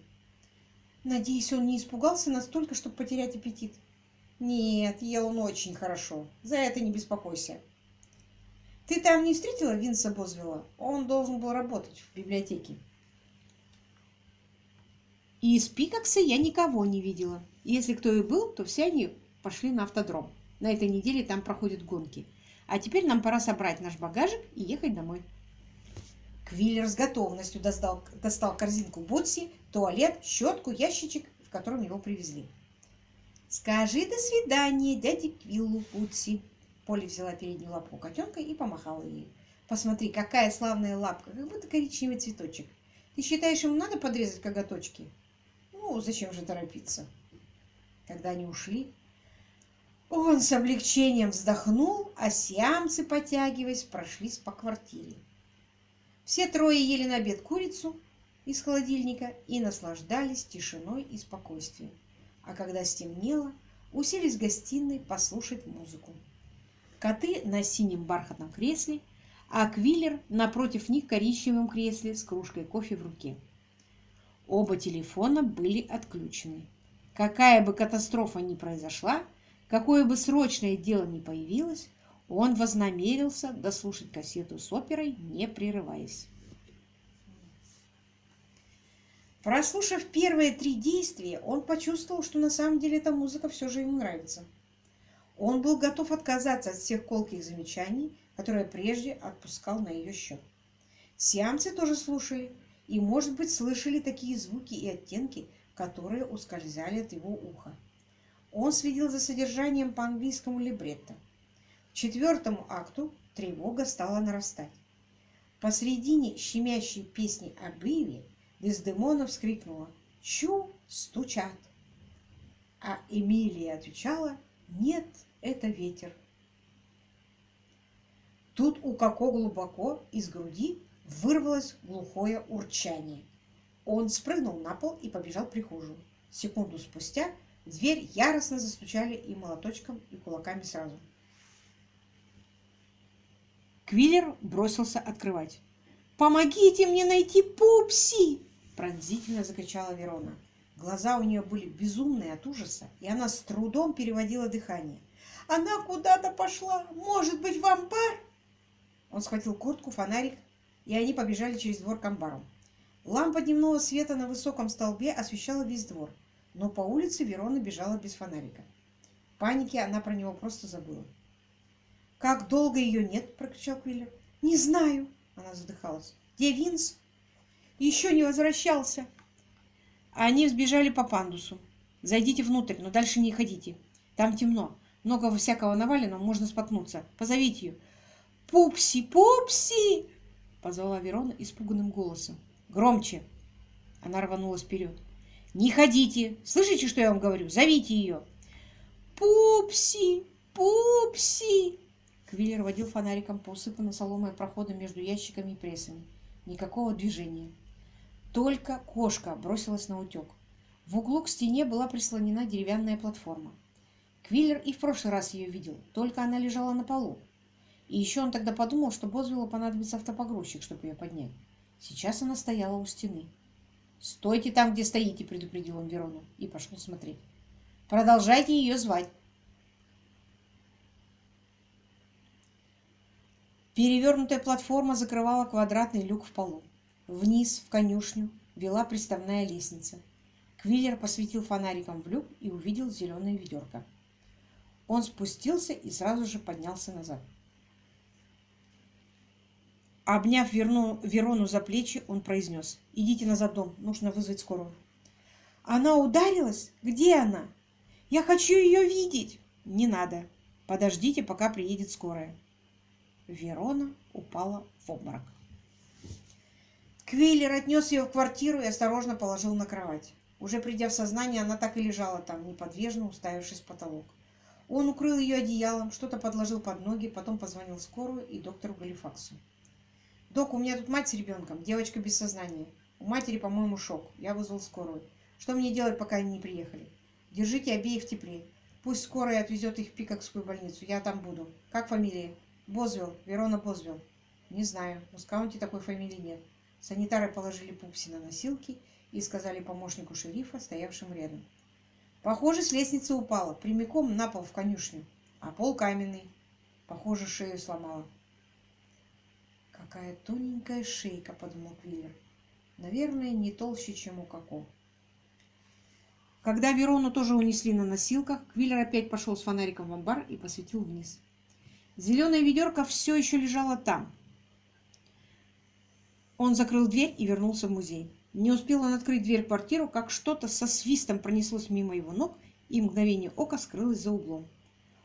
Надеюсь, он не испугался настолько, чтобы потерять аппетит. Нет, ел он очень хорошо. За это не беспокойся. Ты там не встретила Винса Бозвилла? Он должен был работать в библиотеке. И из Пикакса я никого не видела. Если кто и был, то все они пошли на автодром. На этой неделе там проходят гонки. А теперь нам пора собрать наш багажик и ехать домой. Квиллер с готовностью достал, достал корзинку Ботси, туалет, щетку, ящичек, в котором его привезли. «Скажи до свидания дяде Квиллу, Ботси!» Полли взяла переднюю лапку котенка и помахала ей. «Посмотри, какая славная лапка, как будто коричневый цветочек. Ты считаешь, ему надо подрезать коготочки?» «Ну, зачем же торопиться?» Когда они ушли, он с облегчением вздохнул, а сиамцы, потягиваясь, прошлись по квартире. Все трое ели на обед курицу из холодильника и наслаждались тишиной и спокойствием. А когда стемнело, уселись в гостиной послушать музыку. Коты на синем бархатном кресле, а Квиллер напротив них коричневом кресле с кружкой кофе в руке. Оба телефона были отключены. Какая бы катастрофа ни произошла, какое бы срочное дело ни появилось, он вознамерился дослушать кассету с оперой, не прерываясь. Прослушав первые три действия, он почувствовал, что на самом деле эта музыка все же ему нравится. Он был готов отказаться от всех колких замечаний, которые прежде отпускал на ее счет. Сиамцы тоже слушали и, может быть, слышали такие звуки и оттенки, которые ускользали от его уха. Он следил за содержанием по английскому либретто. К четвертому акту тревога стала нарастать. Посредине щемящей песни о Быве Дездемона вскрикнула «Чу! Стучат!» А Эмилия отвечала «Нет, это ветер». Тут у Коко глубоко из груди вырвалось глухое урчание. Он спрыгнул на пол и побежал в прихожую. Секунду спустя в дверь яростно застучали и молоточком, и кулаками сразу. Квиллер бросился открывать. «Помогите мне найти Пупси!» пронзительно закричала Верона. Глаза у нее были безумные от ужаса, и она с трудом переводила дыхание. «Она куда-то пошла! Может быть, в амбар?» Он схватил куртку, фонарик, и они побежали через двор к амбару. Лампа дневного света на высоком столбе освещала весь двор, но по улице Верона бежала без фонарика. В панике она про него просто забыла. «Как долго ее нет?» – прокричал Квиллер. «Не знаю!» – она задыхалась. «Где Винс?» «Еще не возвращался!» Они взбежали по пандусу. «Зайдите внутрь, но дальше не ходите. Там темно. Много всякого навалено, можно споткнуться. Позовите ее». «Пупси! Пупси!» – позвала Верона испуганным голосом. «Громче!» Она рванулась вперед. «Не ходите! Слышите, что я вам говорю? Зовите ее!» «Пупси! Пупси!» Квиллер водил фонариком по усыпанным соломой проходу между ящиками и прессами. Никакого движения. Только кошка бросилась на утек. В углу к стене была прислонена деревянная платформа. Квиллер и в прошлый раз ее видел, только она лежала на полу. И еще он тогда подумал, что Бозвиллу понадобится автопогрузчик, чтобы ее поднять. Сейчас она стояла у стены. «Стойте там, где стоите», — предупредил он Верону и пошел смотреть. «Продолжайте ее звать». Перевернутая платформа закрывала квадратный люк в полу. Вниз, в конюшню, вела приставная лестница. Квиллер посветил фонариком в люк и увидел зеленое ведерко. Он спустился и сразу же поднялся назад. Обняв Верну, Верону за плечи, он произнес. «Идите назад дом, нужно вызвать скорую». «Она ударилась? Где она? Я хочу ее видеть!» «Не надо. Подождите, пока приедет скорая». Верона упала в обморок. Квиллер отнес ее в квартиру и осторожно положил на кровать. Уже придя в сознание, она так и лежала там, неподвижно уставившись в потолок. Он укрыл ее одеялом, что-то подложил под ноги, потом позвонил скорую и доктору Галифаксу. «Док, у меня тут мать с ребенком, девочка без сознания. У матери, по-моему, шок. Я вызвал скорую. Что мне делать, пока они не приехали? Держите обеих в тепле. Пусть скорая отвезет их в Пикокскую больницу. Я там буду. Как фамилия?» Бозвел, Верона Бозвел. Не знаю, в Скаунте такой фамилии нет. Санитары положили Пупси на носилки и сказали помощнику шерифа, стоявшему рядом. Похоже, с лестницы упала, прямиком на пол в конюшню, а пол каменный. Похоже, шею сломала. Какая тоненькая шейка, подумал Квиллер. Наверное, не толще, чем у Коко. Когда Верону тоже унесли на носилках, Квиллер опять пошел с фонариком в амбар и посветил вниз. Зеленая ведерко все еще лежало там. Он закрыл дверь и вернулся в музей. Не успел он открыть дверь в квартиру, как что-то со свистом пронеслось мимо его ног и мгновение ока скрылось за углом.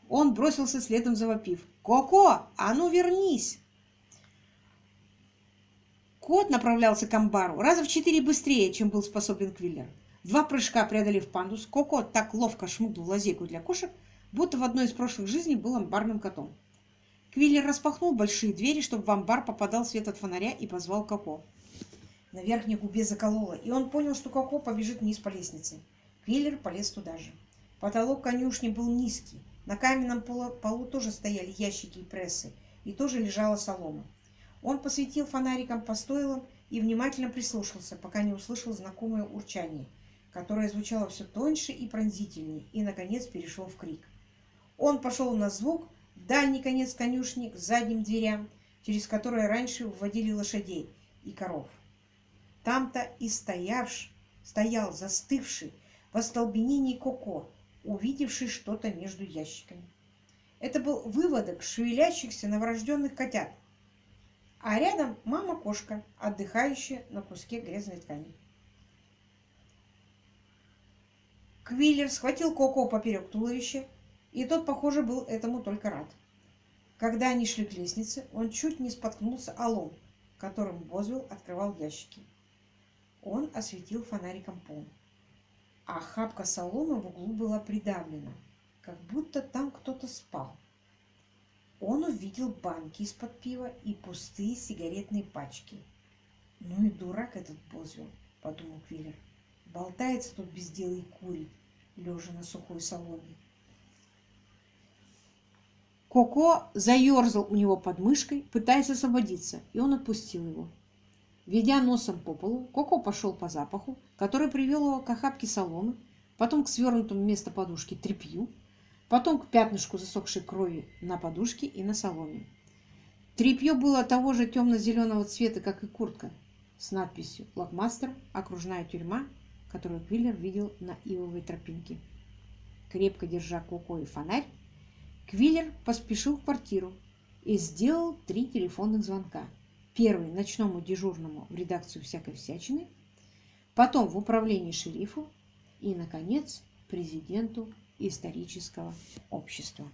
Он бросился следом завопив. «Коко, а ну вернись!» Кот направлялся к амбару раза в четыре быстрее, чем был способен Квиллер. Два прыжка преодолев пандус, Коко так ловко шмыгнул лазейку для кошек, будто в одной из прошлых жизней был амбарным котом. Квиллер распахнул большие двери, чтобы в амбар попадал свет от фонаря и позвал Коко. На верхней губе закололо, и он понял, что Коко побежит вниз по лестнице. Квиллер полез туда же. Потолок конюшни был низкий. На каменном полу, полу тоже стояли ящики и прессы, и тоже лежала солома. Он посветил фонариком по стойлам и внимательно прислушался, пока не услышал знакомое урчание, которое звучало все тоньше и пронзительнее, и, наконец, перешел в крик. Он пошел на звук, дальний конец конюшни к задним дверям, через которые раньше вводили лошадей и коров. Там-то и стоявш, стоял застывший в остолбенении Коко, увидевший что-то между ящиками. Это был выводок шевелящихся новорожденных котят, а рядом мама-кошка, отдыхающая на куске грязной ткани. Квиллер схватил Коко поперек туловища, и тот, похоже, был этому только рад. Когда они шли к лестнице, он чуть не споткнулся о лом, которым Бозвилл открывал ящики. Он осветил фонариком пол. Охапка соломы в углу была придавлена, как будто там кто-то спал. Он увидел банки из-под пива и пустые сигаретные пачки. «Ну и дурак этот Бозвилл», — подумал Квиллер. «Болтается тут без дела и курит, лежа на сухой соломе». Коко заерзал у него под мышкой, пытаясь освободиться, и он отпустил его. Ведя носом по полу, Коко пошел по запаху, который привел его к охапке соломы, потом к свернутому вместо подушки тряпью, потом к пятнышку засохшей крови на подушке и на соломе. Тряпье было того же темно-зеленого цвета, как и куртка, с надписью «Локмастер. Окружная тюрьма», которую Квиллер видел на ивовой тропинке. Крепко держа Коко и фонарь, Квиллер поспешил в квартиру и сделал три телефонных звонка. Первый ночному дежурному в редакцию всякой всячины, потом в управление шерифу и, наконец, президенту исторического общества.